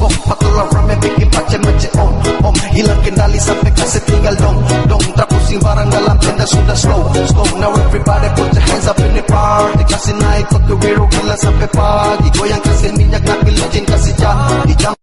bom Patulang rum and bikin pacen macet om om. Hilang kendali sampai kasih tinggal dong dong Trapusin barang dalam tenda sudah slow slow. Now everybody put your hands up in the party. Kasih naik ke kewiro gila sampai pagi Goyang kasih minyak nabi legend kasih jam, Di jam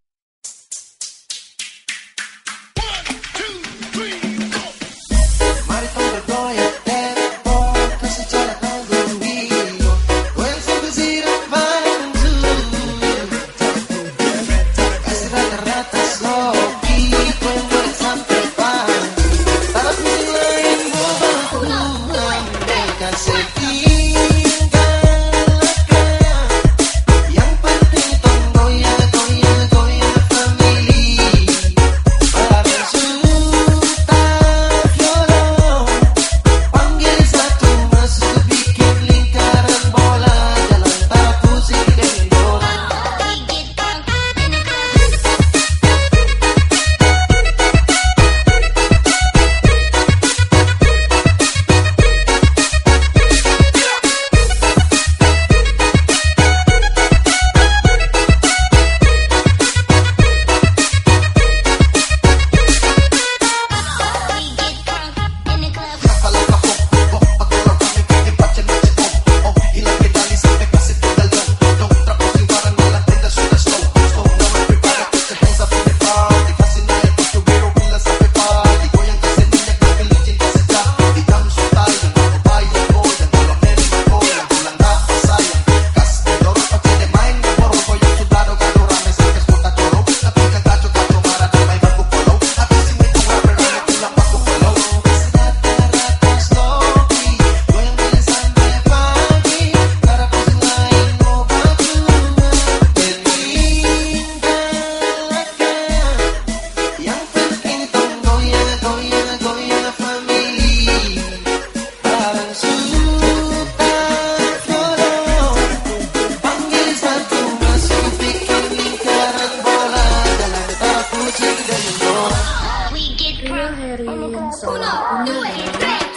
Uno, dos, tres.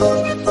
我。